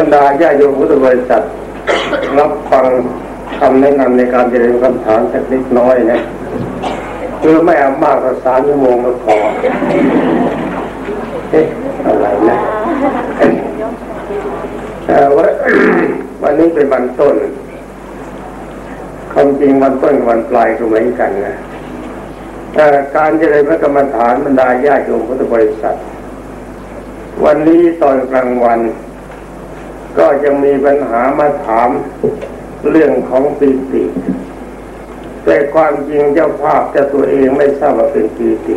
รรดาญาโยมพุทธบริษัทรับฟังคำแนะนำในการเจริญคำถามสักเล็กน้อยนะคือไม่เอามากกว่าสามชั่วโมงก็พอเอ๊ะอะไรนะวันวันนี้เป็นวันต้นความจริงวันต้นวันปลายก็เหมือนกันนะการเจริญพระกรรมฐานบรรดาญาโยมพุทธบริษัท วันนี้ตอนกลางวัน ก็ยังมีปัญหามาถามเรื่องของปีติแต่ความจริงเจ้าภาพจะตัวเองไม่ทราบว่าเป็นปีติ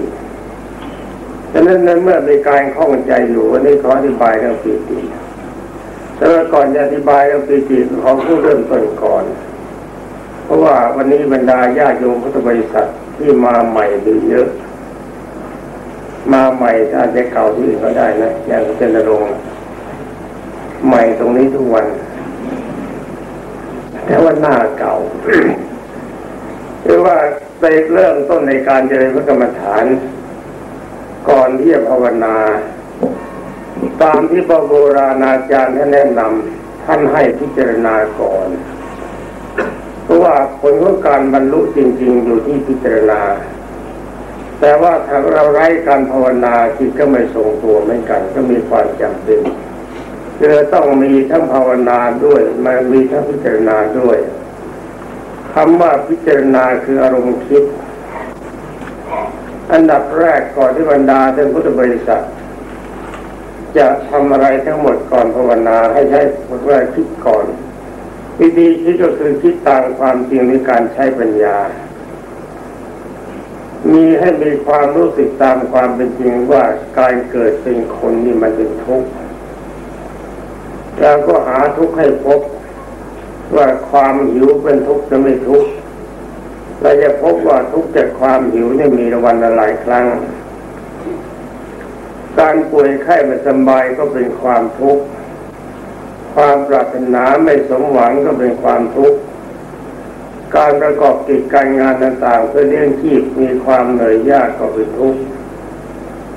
ฉะนั้นนั้นเมื่อมีการข้องใจอยู่วันนี้ขออธิบายเรื่องปีติแต่ว่าก่อนจะอธิบายเรื่องปีติขอผู้เริ่มต้นก่อน เพราะว่าวันนี้บรรดาญาโยมพุทธบริษัทที่มาใหม่ดีเยอะ มาใหม่อาจจะเก่าที่อื่นก็ได้นะอย่างเป็นนรง ใหม่ตรงนี้ทุกวัน แต่ว่าหน้าเก่าหรือว่าไปเริ่มต้นในการเจริญพระกรรมฐาน ก่อนที่จะภาวนา ตามที่พระโบราณอาจารย์ท่านแนะนำท่านให้พิจารณาก่อน เพราะว่าผลของการบรรลุจริง ๆ อยู่ที่พิจารณา แต่ว่าถ้าเราไร้การภาวนาจิตก็ไม่ทรงตัวเหมือนกันก็มีความจำเป็น คือต้องมีทั้งภาวนาด้วยมันมีทั้งพิจารณาด้วยคำว่าพิจารณาคืออารมณ์คิด อันดับแรกก่อนที่บรรดาท่านพุทธบริษัท จะทำอะไรทั้งหมดก่อนภาวนาให้ใช้บทว่าคิดก่อนวิธีคิดก็คือคิดตามความจริงในการใช้ปัญญา มีให้มีความรู้สึกตามความเป็นจริงว่าการเกิดเป็นคนนี่มันเป็นทุกข์ เราก็หาทุกข์ให้พบ ว่าความหิวเป็นทุกข์จะไม่ทุกข์เราจะพบว่าทุกข์จากความหิวนี่มีวันละหลายครั้ง การป่วยไข้ไม่สบายก็เป็นความทุกข์ความปรารถนาไม่สมหวังก็เป็นความทุกข์การประกอบกิจการงานต่างๆเพื่อเลี้ยงชีพมีความเหนื่อยยากก็เป็นทุกข์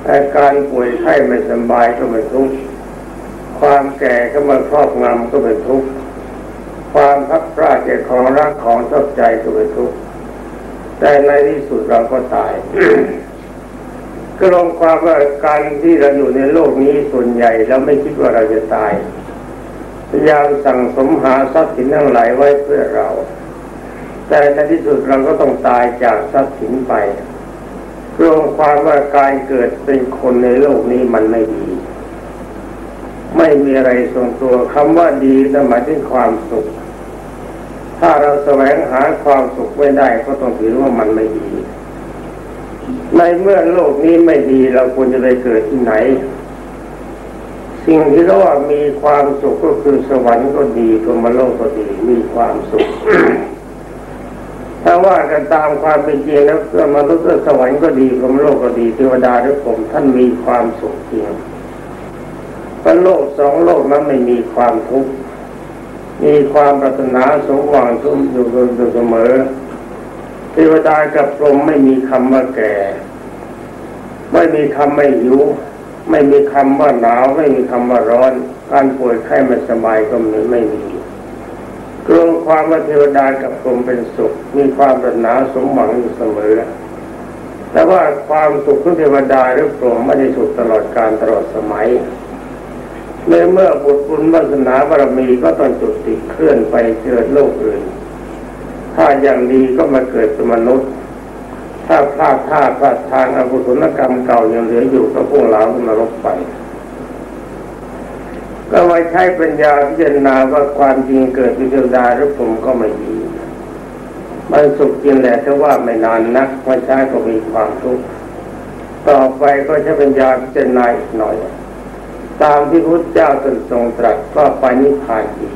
อาการป่วยไข้ไม่สบายก็เป็นทุกข์ ความแก่ก็มาครอบงำก็เป็นทุกข์ ความพักพลาดจากของรักของชอบใจก็เป็นทุกข์ แต่ในที่สุดเราก็ตาย ก็ลงความว่าการที่เราอยู่ในโลกนี้ส่วนใหญ่เราไม่คิดว่าเราจะตาย พยายามสั่งสมหาทรัพย์สินทั้งหลายไว้เพื่อเรา แต่ในที่สุดเราก็ต้องตายจากทรัพย์สินไปรวมความว่าการเกิดเป็นคนในโลกนี้มันไม่ดี ไม่มีอะไรทรงตัวคำว่าดีหมายถึงความสุข ถ้าเราแสวงหาความสุขไม่ได้ก็ต้องถือว่ามันไม่ดี ในเมื่อโลกนี้ไม่ดีเราควรจะไปเกิดที่ไหน สิ่งที่เราว่ามีความสุขก็คือสวรรค์ก็ดีพรมโลกก็ดีมีความสุขถ้าว่ากันตามความเป็นจริงแล้วเพื่อมนุษย์สวรรค์ก็ดีพรมโลกก็ดีเทวดาหรือผมท่านมีความสุขจริง พราะโลกสองโลกนั้นไม่มีความทุกข์มีความปรารถนาสมหวังสมอยู่เสมอเทวดากับพรหมไม่มีคำว่าแก่ ไม่มีคำไม่หิวไม่มีคำว่าหนาวไม่มีคำว่าร้อน การป่วยไข้ไม่สบายก็มีไม่มีรวมความว่าเทวดากับพรหมเป็นสุข มีความปรารถนาสมหวังอยู่เสมอแต่ว่าความสุขของเทวดาหรือพรหมไม่ได้สุขตลอดการตลอดสมัย ในเมื่อบุตรบุญวาสนาบารมีก็ต้องจุดติเคลื่อนไปเกิดโลกอื่น ถ้าอย่างดีก็มาเกิดเป็นมนุษย์ ถ้าพลาดท่าพลาดทางอกุศลกรรมเก่ายังเหลืออยู่ก็พุ่งเหลาขึ้นมารบไป ก็มาใช้ปัญญาพิจารณาว่าความจริงเกิดเป็นเทวดาหรือผมก็ไม่ดีมันสุขจริงแหละแต่ว่าไม่นานนักมาใช้ก็มีความทุกข์ต่อไปก็ใช้ปัญญาพิจารณาอีกหน่อย ตามที่พระเจ้าทรงตรัสก็ไปนิพพานดี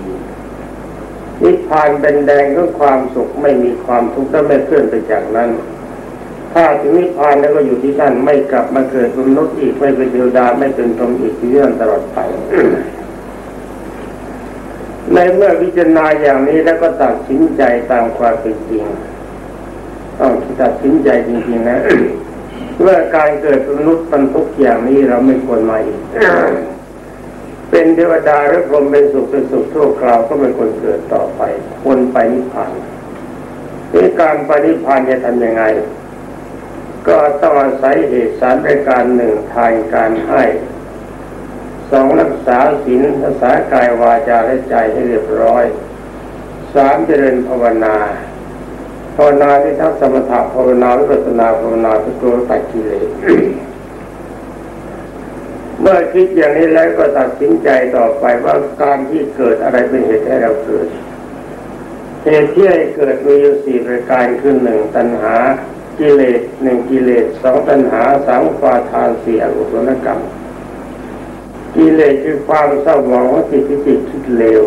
นิพพานเป็นแดงก็ความสุขไม่มีความทุกข์และไม่เคลื่อนไปจากนั้น ถ้าถึงนิพพานแล้วก็อยู่ที่ท่านไม่กลับมาเกิดเป็นนกอีกไม่เป็นเทวดาไม่เป็นตมอีกที่นั่นตลอดไป ในเมื่อพิจารณาอย่างนี้แล้วก็ตัดสินใจตามความเป็นจริงต้องตัดสินใจจริงๆนะ เมื่อการเกิดมนุษย์บรรทุกอย่างนี้เราไม่ควรมาอีก เป็นเทวดาหรือพรหมเป็นสุขเป็นสุขทั่วคราวก็เป็นคนเกิดต่อไปคนไปนิพพานที่การไปนิพพานจะทำยังไง ก็ต้องอาศัยเหตุสารประการหนึ่งทานการให้สองรักษาศีลรักษากายวาจาและใจให้เรียบร้อยสามเจริญภาวนา ภาวนาที่ทั้งสมถะภาวนาวิปัสสนาภาวนาเพื่อตัวตัดกิเลสเมื่อคิดอย่างนี้แล้วก็ตัดสินใจต่อไปว่าการที่เกิดอะไรเป็นเหตุให้เราเกิดเหตุที่ให้เกิดมีอยู่สี่ประการคือหนึ่งตัณหากิเลสหนึ่งกิเลสสองตัณหาสามฟาทานสี่อกุศลกรรมกิเลสคือความเศร้าหมองของจิตที่จิตคิดเลว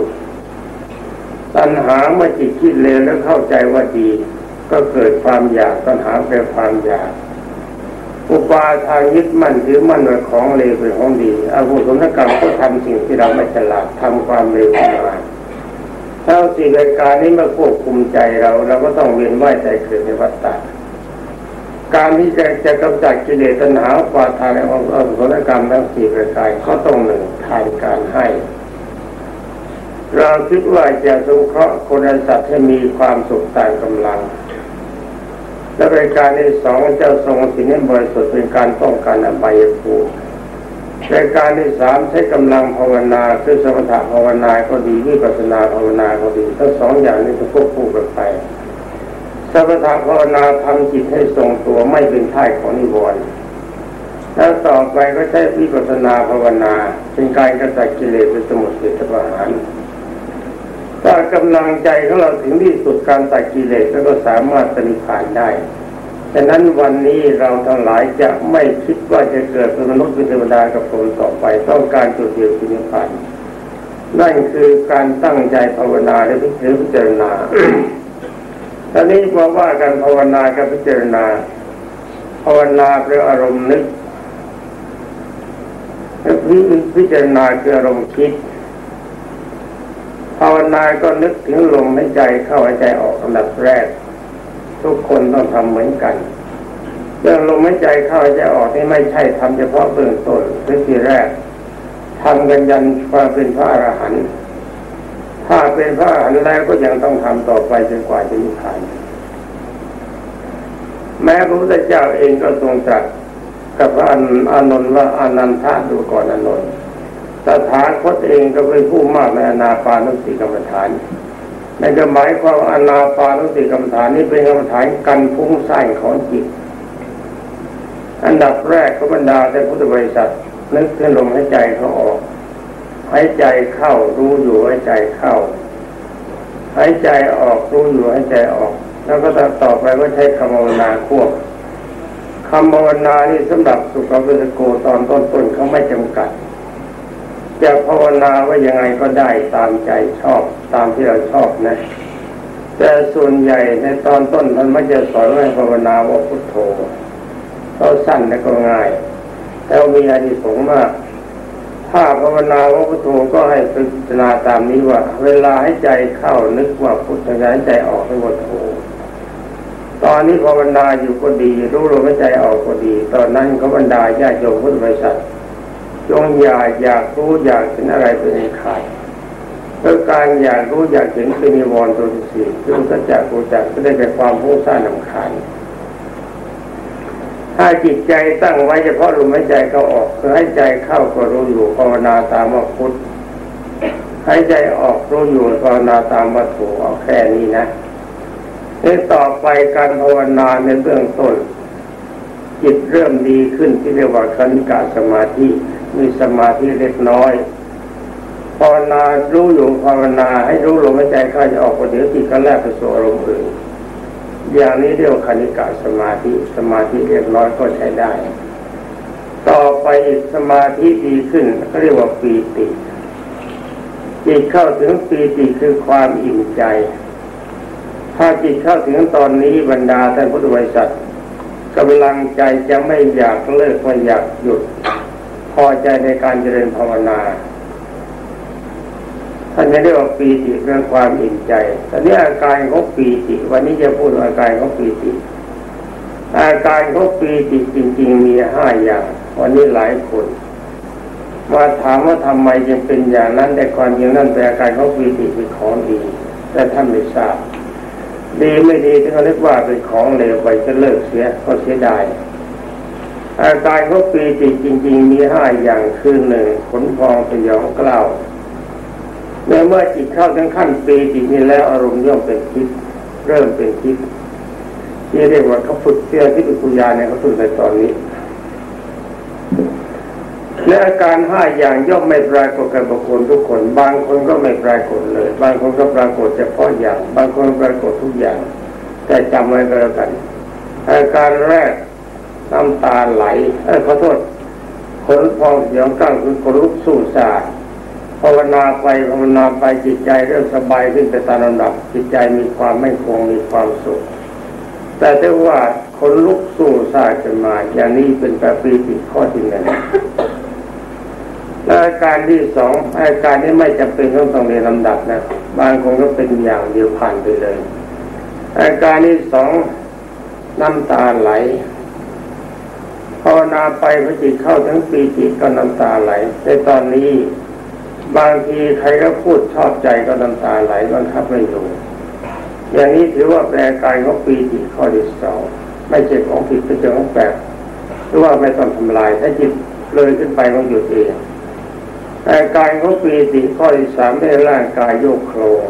ตัณหาเมื่อจิตคิดเลวแล้วเข้าใจว่าดี ก็เกิดความอยากตัณหาเป็นความอยาก อุปาทานยึดมั่นถือมั่นว่าของเลวเป็นของดีอากุศลกรรมก็ทำสิ่งที่เราไม่ฉลาดทำความเลวขึ้นมาถ้าสิ่งรายการนี้มาควบคุมใจเราเราก็ต้องเวียนว่ายใจเกิดในวัฏฏะการที่จะจะกำจัดกิเลสตัณหาอุปาทานและอกุศลกรรมทั้งสี่ประการเขาต้องหนึ่งทานการให้ เราคิดว่าจะสงเคราะห์คนสัตว์ให้มีความสุขตามกำลัง และรายการที่สองจ้าทรงสิ่งนี้บริสุทธิ์เป็นการป้องกันอบายภูมิรายการที่สามใช้กำลังภาวนาคือสมถะภาวนาก็ดีวิปัสนาภาวนาก็ดีทั้งสองอย่างนี้จะควบคู่กันไปสมถะภาวนาทำจิตให้ทรงตัวไม่เป็นท่ายของนิวรณ์แล้วต่อไปก็ใช้วิปัสนาภาวนา เป็นการกระจัดกิเลสเป็นสมุทเฉทประหาร ถ้ากำลังใจของเราถึงที่สุดการตัดกิเลสแล้วก็สามารถปฏิภานได้ฉะนั้นวันนี้เราทั้งหลายจะไม่คิดว่าจะเกิดเป็นมนุษย์เป็นเทวดากับคนต่อไปต้องการจุดเดียวคือนิพพานนั่นคือการตั้งใจภาวนาและพิจารณาตอนนี้มาว่าการภาวนากับพิจารณา ภาวนาเป็นอารมณ์นึกพิจารณาคืออารมณ์คิด ภาวนาก็นึกถึงลมหายใจเข้าหายใจออกอันดับแรก ทุกคนต้องทำเหมือนกันเรื่องลมหายใจเข้าหายใจออกนี่ไม่ใช่ทำเฉพาะเบื้องต้นหรือทีแรกทำกันยันความเป็นพระอรหันต์ถ้าเป็นพระอรหันต์แล้วก็ยังต้องทำต่อไปจนกว่าจะนิพพานแม้พระพุทธเจ้าเองก็ทรงตรัสกับพระอานนท์ว่าอานันทาดูก่อนอานนท์ สถานคตเองก็เป็นผู้มากในอนาปานุสติกรรมฐานนั่นก็หมายความอนาปานุสติกรรมฐานนี้เป็นกรรมฐานกันพุ่งสร้างของจิต อันดับแรกก็บรรดาแต่พุทธบริษัทนึกขึ้นลมหายใจเขาออกหายใจเข้ารู้อยู่หายใจเข้าหายใจออกรู้อยู่หายใจออก แล้วก็ต่อไปก็ใช้คำภาวนาควบคำภาวนานี่สำหรับสุขวิสโกตอนต้นๆเขาไม่จำกัด จะภาวนาว่ายังไงก็ได้ตามใจชอบตามที่เราชอบนะ แต่ส่วนใหญ่ในตอนต้นมันไม่จะสอนให้ภาวนาว่าพุทโธเขาสั้นและก็ง่ายแต่มีอดีสงมากถ้าภาวนาว่าพุทโธก็ให้พิจารณาตามนี้ว่า เวลาให้ใจเข้านึกว่าพุทธให้ใจออกให้พุทโธตอนนี้ภาวนาอยู่ก็ดี รู้ลมหายใจออกก็ดี ตอนนั้นเขาบรรดาญาโยมพุทธบริษัท จงอย่าอยากรู้อยากเห็นอะไรเป็นขาดเพื่การอยากรู้อยากเห็นเป็นนิวรณ์ตัวที่สี่ซึ่งสัจจะกูจักก็ได้แก่ความผู้สร้างนำคาญถ้าจิตใจตั้งไว้เฉพาะลมหายใจเข้าออกคือให้ใจเข้าก็รู้อยู่ภาวนาตามว่าพุทธให้ใจออกรู้อยู่ภาวนาตามวัตถุเอาแค่นี้นะนี่ต่อไปการภาวนาในเบื้องต้น จิตเริ่มดีขึ้นที่เรียกว่าคณิกาสมาธิ มีสมาธิเล็กน้อยภาวนารู้อยู่ภาวนาให้รู้ลมหายใจเข้าจะออกเดี๋ยวจิตก็แลกไปสู่อารมณ์อื่นอย่างนี้เรียกว่าคณิกาสมาธิสมาธิเล็กน้อยก็ใช้ได้ ต่อไปสมาธิดีขึ้นก็เรียกว่าปีติจิตเข้าถึงปีติคือความอิ่มใจ ถ้าจิตเข้าถึงตอนนี้บรรดาท่านพุทธบริษัทกำลังใจจะไม่อยากเลิกไม่อยากหยุด พอใจในการเจริญภาวนาท่านเรียกว่าปีติเรื่องความอิ่มใจแต่นี้อาการของปีติวันนี้จะพูดอาการของปีติ อาการของปีติจริง ๆ มีห้าอย่าง วันนี้หลายคนมาถามว่าทำไมยังเป็นอย่างนั้นแต่ก่อนอย่างนั้นแต่อาการเขาปีติเป็นของดี แต่ท่านไม่ทราบ ดีไม่ดีที่เขาเรียกว่าเป็นของเลวไปจะเลิกเสียก็เสียดาย อาการเขาปีติจริง ๆ มีห้าอย่างคือหนึ่งขนพองสยองกล้าวเมื่อจิตเข้าถึงขั้นปีตินี้แล้วอารมณ์ย่อมเป็นทิพย์เริ่มเป็นทิพย์ที่เรียกว่าเขาฝึกเสียที่ปุญญาเนี่ยเขาฝึกในตอนนี้ และอาการห้าอย่างย่อมไม่ปรากฏกับบุคคลทุกคน บางคนก็ไม่ปรากฏเลย บางคนก็ปรากฏเฉพาะอย่าง บางคนปรากฏทุกอย่าง แต่จำไว้ก็แล้วกันอาการแรก น้ำตาไหลเออขอโทษขนพองเสียงกั้งคือคนลุกสู้ซาภาวนาไปภาวนาไปจิตใจเริ่มสบายขึ้นไปตามลำดับจิตใจมีความไม่คงมีความสุข แต่ถ้ว่าคนลุกสู้ซาขึ้นมา อย่างนี้เป็นแปปีติข้อที่หนึ่งและอาการที่สองอาการนี้ไม่จำเป็นต้องต้องเรียนลำดับนะบางคนก็เป็นอย่างเดียวผ่านไปเลย อาการที่สองน้ำตาไหลาวนาไปพระจิตเข้าทั้งปีจิตก็น้ำตาไหล ในตอนนี้ บางทีใครก็พูดชอบใจก็น้ำตาไหลบังคับไม่อยู่อย่างนี้ถือว่าแปลกายของปีจิตข้อที่สองไม่ใช่ของผิดเป็นเรื่อของแปลกหรือว่าไม่ต้องทำลายถ้าจิตเลยขึ้นไปมันหยุดเองอาการของปีติข้อที่สามได้ร่างกายโยกโครง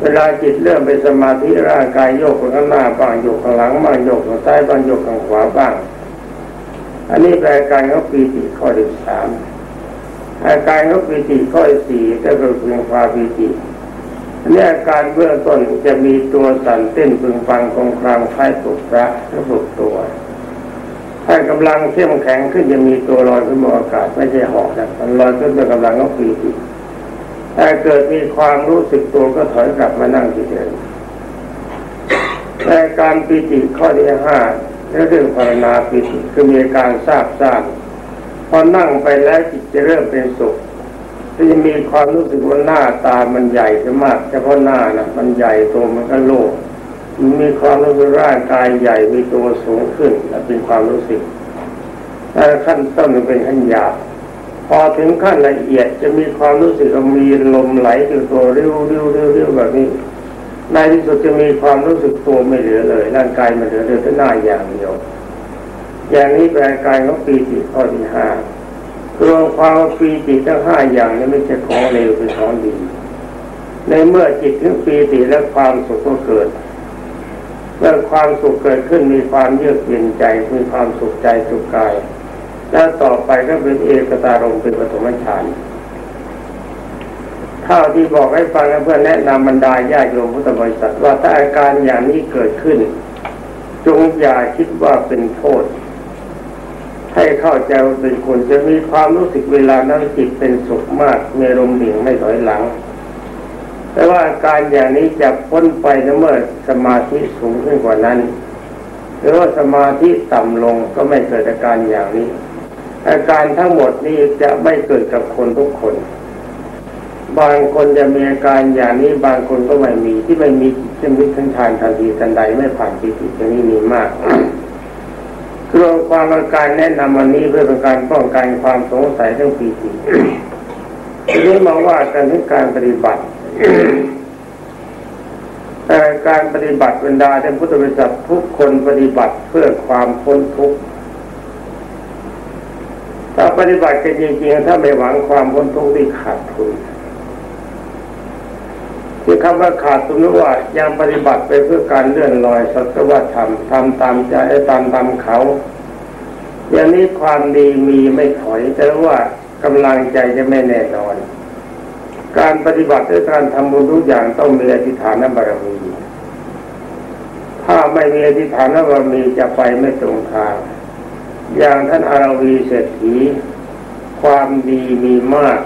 เวลาจิตเริ่มเป็นสมาธิร่างกายโยกข้างหน้าบ้างโยกข้างหลังบ้างโยกข้างซ้ายบ้างโยกข้างขวาบ้าง อันนี้แปลการของปีติข้อที่สามอาการของปีติข้อที่สี่ก็คือเพียงความปีติอันนี้อาการเบื้องต้นจะมีตัวสั่นเต้นพึงฟังคงครางคล้ายปลุกพระและปลุกตัว ถ้ากำลังเข้มแข็งขึ้นจะมีตัวลอยขึ้นบนอากาศไม่ใช่หอกนะมันลอยขึ้นด้วยกำลังของปีติถ้าเกิดมีความรู้สึกตัวก็ถอยกลับมานั่งที่เดิมแต่การปีติข้อที่ห้า และเรื่องภาวนาปีติคือมีการทราบซ่านพอนั่งไปแล้วจิตจะเริ่มเป็นสุขจะมีความรู้สึกว่าหน้าตามันใหญ่ขึ้นมากเฉพาะหน้านะมันใหญ่ตัวมันก็โล่มีความรู้สึกร่างกายใหญ่มีตัวสูงขึ้นเป็นความรู้สึกแต่ขั้นต้นเป็นขั้นหยาบพอถึงขั้นละเอียดจะมีความรู้สึกว่ามีลมไหลถึงตัวเร็วเร็วเร็วเร็วแบบนี้ ในที่สุดจะมีความรู้สึกตัวไม่เหลือเลย ร่างกายมันเหลือเหลือแต่หน้าอย่างเดียว อย่างนี้แปลกายของปีติข้อที่ห้ารวมความปีติทั้งห้าอย่างนี้ไม่ใช่ของเลวเป็นของดี ในเมื่อจิตถึงปีติและความสุขก็เกิดเมื่อความสุขเกิดขึ้นมีความเยือกเย็นใจมีความสุขใจสุขกาย แล้วต่อไปก็เป็นเอกตารมเป็นปฐมฌาน เท่าที่บอกให้ฟังเพื่อแนะนำบรรดาญาโยมพุทธบริษัทว่าถ้าอาการอย่างนี้เกิดขึ้น จงอย่าคิดว่าเป็นโทษ ให้เข้าใจว่าเป็นคนจะมีความรู้สึกเวลานั้นจิตเป็นสุขมากมีลมดิ่งไม่ถอยหลัง แต่ว่าอาการอย่างนี้จะพ้นไปเมื่อสมาธิสูงขึ้นกว่านั้นหรือว่าสมาธิต่ำลงก็ไม่เกิดอาการอย่างนี้ อาการทั้งหมดนี้จะไม่เกิดกับคนทุกคน บางคนจะมีอาการอย่างนี้บางคนก็ไม่มีที่ไม่มีจะมิทั้งทานทันทีทันใดไม่ผ่านปีติอย่างนี้มีมากรวมความอาการแนะนำวันนี้เพื่อเป็นการป้องกันความสงสัยเรื่องปีติทีนี้มาว่ากันถึงการปฏิบัติการปฏิบัติบรรดาท่านพุทธบริษัททุกคนปฏิบัติเพื่อความพ้นทุกข์ถ้าปฏิบัติกันจริงๆถ้าไม่หวังความพ้นทุกข์ที่ขาดทุน ที่คำว่าขาดทุนนว่ายังปฏิบัติไปเพื่อการเลื่อนลอยสัตวธรรมทำตามใจตามตามเขา อย่างนี้ความดีมีไม่ถอย แต่ว่ากำลังใจจะไม่แน่นอน การปฏิบัติด้วยการทำบุญทุกอย่างต้องมีอธิฐานบารมีถ้าไม่มีอธิฐานบารมีจะไปไม่ตรงทาง อย่างท่านอาราวีเศรษฐีความดีมีมาก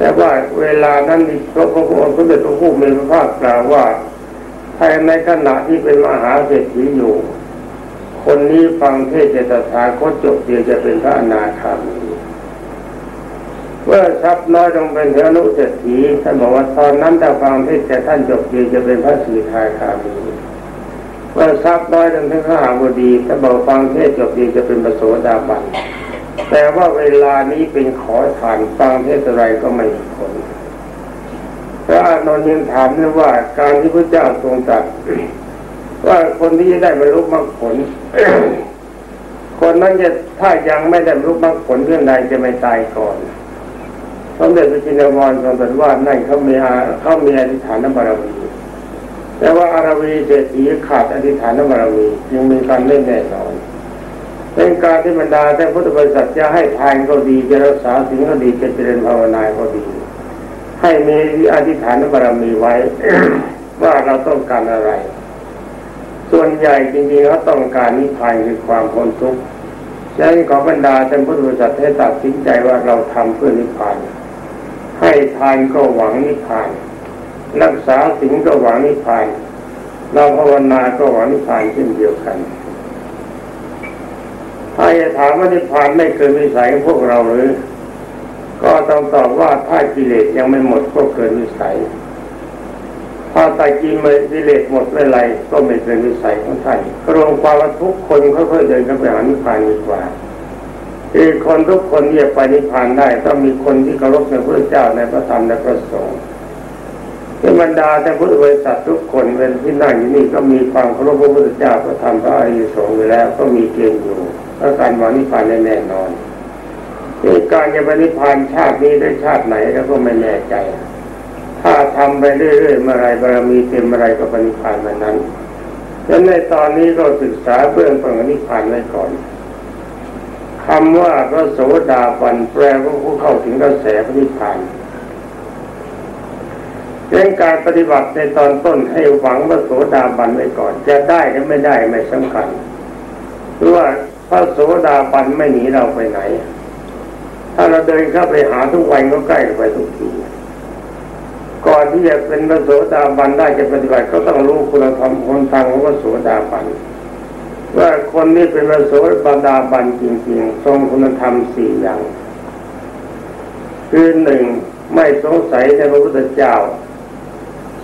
แต่ว่าเวลานั้นพระพุทธองค์สมเด็จพระผู้มีพระภาคกล่าวว่าภายในขณะที่เป็นมหาเศรษฐีอยู่ คนนี้ฟังเทศเจตสาคตจบเดียวจะเป็นพระอนาคามีเมื่อทรัพย์น้อยลงเป็นเทนุเศรษฐีท่านบอกว่าตอนนั้นแต่ฟังเที่แต่ท่านจบเดียจะเป็นพระสีทายคามีเมื่อทรัพย์น้อยลงถึงข้าบดีท่านบอกฟังเทศจบเดียจะเป็นประโสดาบัน แต่ว่าเวลานี้เป็นขอทานฟังเทศไรก็ไม่มีผลพระอานนท์ยังถามด้วยว่าการที่พระเจ้าทรงตรัสว่าคนที่จะได้บรรลุมรรคผล คนนั้นจะถ้ายังไม่ได้บรรลุมรรคผลเรื่องใดจะไม่ตายก่อนสมเด็จพระจินวรทรงตรัสว่านั่นเขามีเขามีอธิษฐานบารมีแต่ว่าอารวีเศรษฐีขาดอธิษฐานบารมียังมีการเล่นแน่นอน เป็นการที่บรรดาแต่พุทธบริษัทจะให้ทานก็ดีจะรักษาสิ่งก็ดีจะเจริญภาวนาก็ดี ให้มีอธิษฐานบารมีไว้ ว่าเราต้องการอะไร ส่วนใหญ่จริงๆเขาต้องการนิพพานคือความพ้นทุกข์ฉะนั้นขอบรรดาแต่พุทธบริษัทให้ตัดสินใจว่าเราทำเพื่อนิพพาน ให้ทานก็หวังนิพพาน รักษาสิ่งก็หวังนิพพานเราภาวนาก็หวังนิพพานเช่นเดียวกัน ถ้าจะถามว่านิพพานไม่เกินวิสัยพวกเราหรือ ก็ต้องตอบว่าถ้ากิเลสยังไม่หมดก็เกินวิสัย ถ้าตากินเมื่อกิเลสหมดเมื่อไรก็ไม่เกินวิสัยของท่านกรวมความว่าทุกคนค่อยๆเดินเข้าไปหานิพพานดีกว่าคือคนทุกคนที่จะไปนิพพานได้ต้องมีคนที่เคารพในพระเจ้าในพระธรรมและพระสงฆ์ที่บรรดาแต่พุทธบริษัททุกคนเป็นที่นั่งอยู่นี่ก็มีความเคารพพระพุทธเจ้าพระธรรมพระอริยสงฆ์อยู่แล้วก็มีเกณฑ์อยู่ และการวานิพพานแน่นอนนี่การจะไปนิพพานชาตินี้ได้ชาติไหนแล้วก็ไม่แน่ใจ ถ้าทำไปเรื่อยๆเมื่อไรบารมีเต็มเมื่อไรก็ปณิพานมานั้นดังนั้นในตอนนี้ก็ศึกษาเบื้องต้นนิพพานไว้ก่อนคำว่าพระโสดาบันแปลว่าผู้เข้าถึงกระแสพระนิพพานเรื่องการปฏิบัติในตอนต้นให้หวังพระโสดาบันไว้ก่อน จะได้หรือไม่ได้ไม่สำคัญเพราะว่า พระโสดาบันไม่หนีเราไปไหน ถ้าเราเดินเข้าไปหาทุกวันก็ใกล้ไปทุกทีก่อนที่จะเป็นพระโสดาบันได้จะปฏิบัติก็ต้องรู้คุณธรรมคนทางของพระโสดาบันว่าคนนี้เป็นพระโสดาบันจริงๆ ทรงคุณธรรมสี่อย่าง คือหนึ่งไม่สงสัยในพระพุทธเจ้า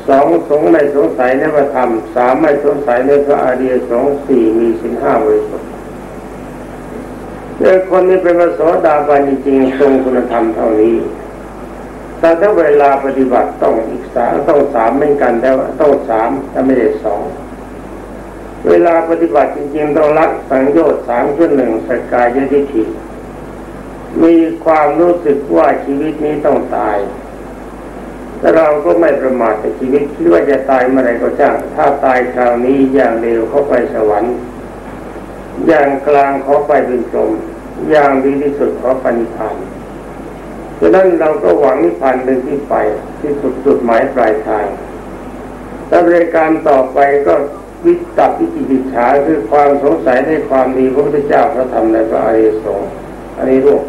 สองสงไม่สงสัยในพระธรรมสามไม่สงสัยในพระอริยสงฆ์สี่มีสินห้าบริสุทธิ์ เมื่อคนนี้เป็นพระโสดาบันจริงๆทรงคุณธรรมเท่านี้ แต่ถ้าเวลาปฏิบัติต้องอีกสามต้องสามเหมือนกันแต่ว่าต้องสามถ้าไม่ได้สองเวลาปฏิบัติจริงๆต้องรักสังโยชน์สามขึ้นหนึ่งสกายยทิฏฐิมีความรู้สึกว่าชีวิตนี้ต้องตาย แต่เราก็ไม่ประมาทในชีวิตคิดว่าจะตายเมื่อไรก็จ้าง ถ้าตายคราวนี้อย่างเร็วเข้าไปสวรรค์ อย่างกลางขอไปเป็นกลมอย่างดีที่สุดขอปณิพานฉะนั้นเราก็หวังนิพพานเป็นที่ไปที่สุดจุดหมายปลายทางและบริการต่อไปก็วิตัวิจิติจฉาคือความสงสัยในความดีพระพุทธเจ้าพระธรรมในพระอริยสงฆ์อันนี้รูป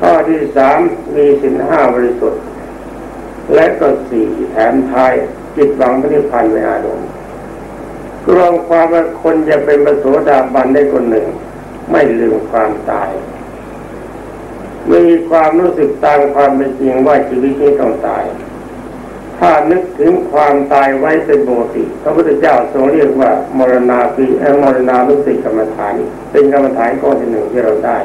ข้อที่สามมีสินห้าบริสุทธิ์ และก็สี่แถมท้ายจิตหวังพระนิพพานในอารมณ์ รวมความว่าคนจะเป็นประโสดาบันได้คนหนึ่ง ไม่ลืมความตาย มีความรู้สึกตามความเป็นจริงว่าชีวิตนี้ต้องตาย ถ้านึกถึงความตายไว้เป็นปกติพระพุทธเจ้าทรงเรียกว่ามรณาปีมรณานุสติกรรมฐาน เป็นกรรมฐานข้อที่หนึ่งที่เราได้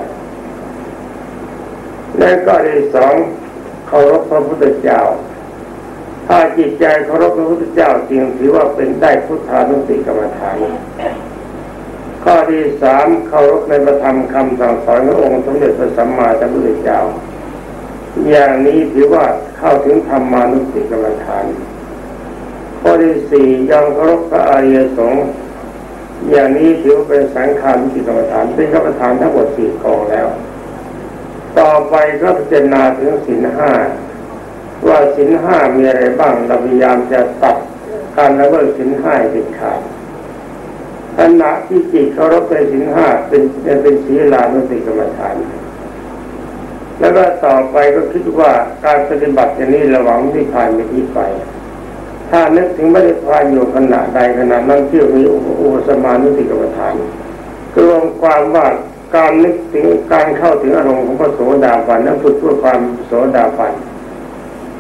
และก็ที่สองเคารพพระพุทธเจ้า ถ้าจิตใจเคารพพระพุทธเจ้าจริงถือว่าเป็นได้พุทธานุสติกรรมฐานข้อที่สามเคารพในประธรรมคำสั่งสอนขององค์สมเด็จพระสัมมาสัมพุทธเจ้า อย่างนี้ถือว่าเข้าถึงธรรมานุสติกรรมฐาน ข้อที่สี่ยังเคารพพระอริยสงฆ์อย่างนี้ถือว่าเป็นสังขารนุสติกรรมฐานเป็นกรรมฐานทั้งหมดสี่กองแล้ว ต่อไปก็พิจารณาถึงสินห้า ว่าสินห้ามีอะไรบ้างเราพยายามจะตัดการละเมิดสินห้าเด็ดขาดขณะที่จิตเคารพในสินห้าเป็นเป็นศีลานุสติกรรมฐาน แล้วก็ต่อไปก็คิดว่าการปฏิบัติอย่างนี้ระหวังที่ผ่านไปที่ไป ถ้านึกถึงไม่ได้พานอยู่ขณะใดขณะนั้นเที่ยวมีอุปสมานุสติกรรมฐานรวมความว่าการนึกถึงการเข้าถึงอารมณ์ของพระโสดาบันนั้นฝึกเพื่อความโสดาบัน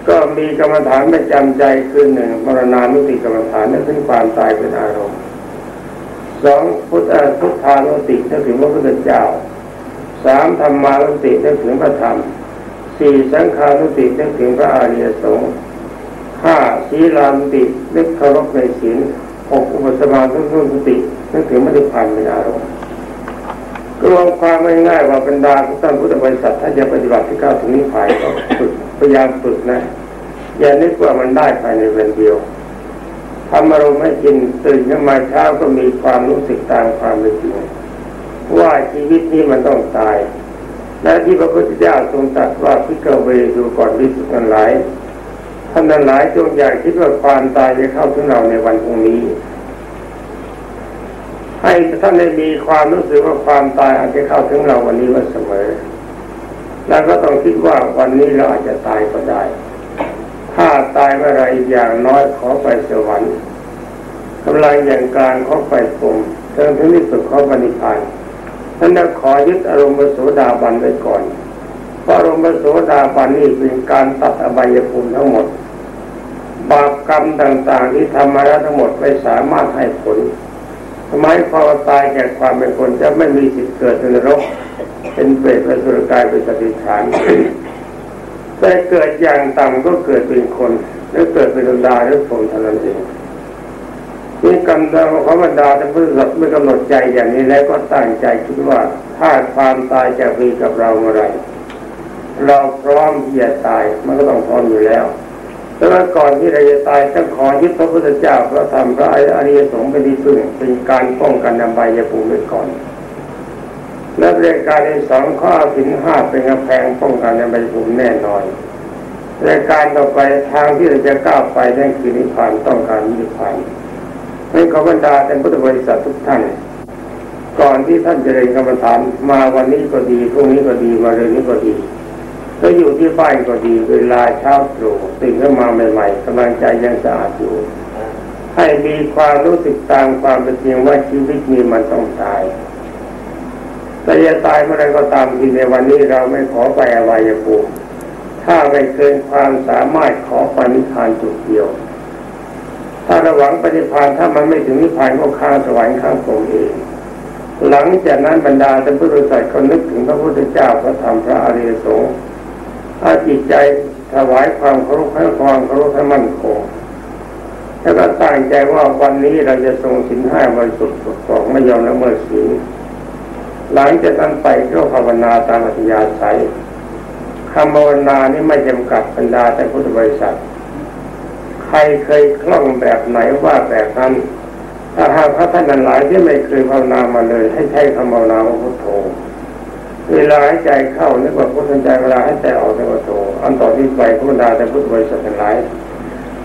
ก็มีกรรมฐานไม่จำใจคือหนึ่งมรณานุติกรรมฐานนั่นถึงความตายเป็นอารมณ์สองพุทธพุทธานุตินั่นถึงพระพุทธเจ้าสามธรรมานุตินึกถึงพระธรรมสี่สังขานุตินึกถึงพระอริยสงฆ์ห้าศีลานุตินึกเคารพในศีลหกอุปสมานุตินึกถึงมรรคพันธ์เป็นอารมณ์ รวมความง่ายๆว่าบรรดาท่านพุทธบริษัทถ้าจะปฏิบัติที่ก้าวถึงนิพพานก็ฝึกพยายามฝึกนะ อย่านึกว่ามันได้ภายในวันเดียวทำอารมณ์ให้กินตื่นขึ้นมาเช้าก็มีความรู้สึกตามความเป็นจริงว่าชีวิตนี้มันต้องตาย และที่พระพุทธเจ้าทรงตรัสว่าพิกเวดูก่อนวิสุทธิ์ทั้งหลายท่านทั้งหลายจงอย่าคิดว่าความตายจะเข้าถึงเราในวันพรุ่งนี้ ให้ท่านได้มีความรู้สึกว่าความตายอาจจะเข้าถึงเราวันนี้วันเสมอ แล้วก็ต้องคิดว่าวันนี้เราอาจจะตายก็ได้ ถ้าตายเมื่อไรอย่างน้อยขอไปสวรรค์กำลังอย่างกลางขอไปพรมเติมถึงที่สุดขอปณิพานท่านจะขอยึดอารมณ์โสดาบันไว้ก่อน เพราะอารมณ์โสดาบันนี่เป็นการตัดอบายภูมิทั้งหมด บาปกรรมต่างๆที่ทำมาแล้วทั้งหมดไม่สามารถให้ผล ทำไมพอตายแก่ความเป็นคนจะไม่มีสิทธิ์เกิดในนรก เป็นเปรตเป็นสุรกายเป็นสติฐานแต่เกิดอย่างต่ำก็เกิดเป็นคนหรือเกิดเป็นดวงดาหรือผมเท่านั้นเองนี่กำลังของบรรดาท่านผู้สัตว์ไม่กำหนดใจอย่างนี้แล้วก็ตั้งใจคิดว่าถ้าความตายจะมีกับเราเมื่อไรเราพร้อมที่จะตายมันก็ต้องพร้อมอยู่แล้ว แต่ว่าก่อนที่เราจะตายต้องขอยึดพระพุทธเจ้าพระธรรมพระอริยสงฆ์เป็นที่พึ่งเป็นการป้องกันนำใบยภูมิไว้ก่อน และเรื่องการที่สองข้อสินห้าเป็นกำแพงป้องกันนำใบภูมิแน่นอนรายการต่อไปทางที่เราจะก้าวไปนั่นคือนิพพานต้องการนิพพานให้ขอบรรดาท่านพุทธบริษัททุกท่าน ก่อนที่ท่านจะเรียนกรรมฐานมาวันนี้ก็ดีพรุ่งนี้ก็ดีมาเรืนนี้ก็ดี ก็อยู่ที่บ้านก็ดีเวลาเช้าตรู่ตื่นขึ้นมาใหม่ๆกำลังใจยังสะอาดอยู่ ให้มีความรู้สึกตามความเป็นจริงว่าชีวิตนี้มันต้องตายแต่จะตายเมื่อไรก็ตามทีในวันนี้เราไม่ขอไปอวัยภูมิถ้าไม่เกินความสามารถขอปณิพานจุดเดียว ถ้าระหวังปณิพานถ้ามันไม่ถึงนิพพานก็ข้างสวรรค์ข้างตรงเองหลังจากนั้นบรรดาท่านผู้รู้จักเขานึกถึงพระพุทธเจ้าพระธรรมพระอริยสงฆ์ ถ้าจิตใจถวายความเคารพให้ความเคารพให้มั่นคงแล้วก็ตั้งใจว่าวันนี้เราจะทรงสินห้าวันสุดของไม่ยอมละเมิดศีลหลังจากนั้นไปก็ภาวนาตามอัธยาศัยคำภาวนานี่ไม่จำกัดบรรดาแต่พุทธบริษัท ใครเคยคล่องแบบไหนว่าแบบนั้นถ้าหากพระท่านหลายที่ไม่เคยภาวนามาเลย ให้ใช้คำภาวนาของพุทโธ เวลาหายใจเข้านึกว่าพุทธใจเวลาหายใจออกนึกว่าโทอันต่อที่ไปพุทธดาแต่พุทธบริษัททั้งหลาย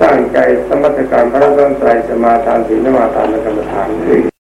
ตั้งใจสมัติการพระรัตนตรัยสมาทานศีลสมาทานและกรรมฐาน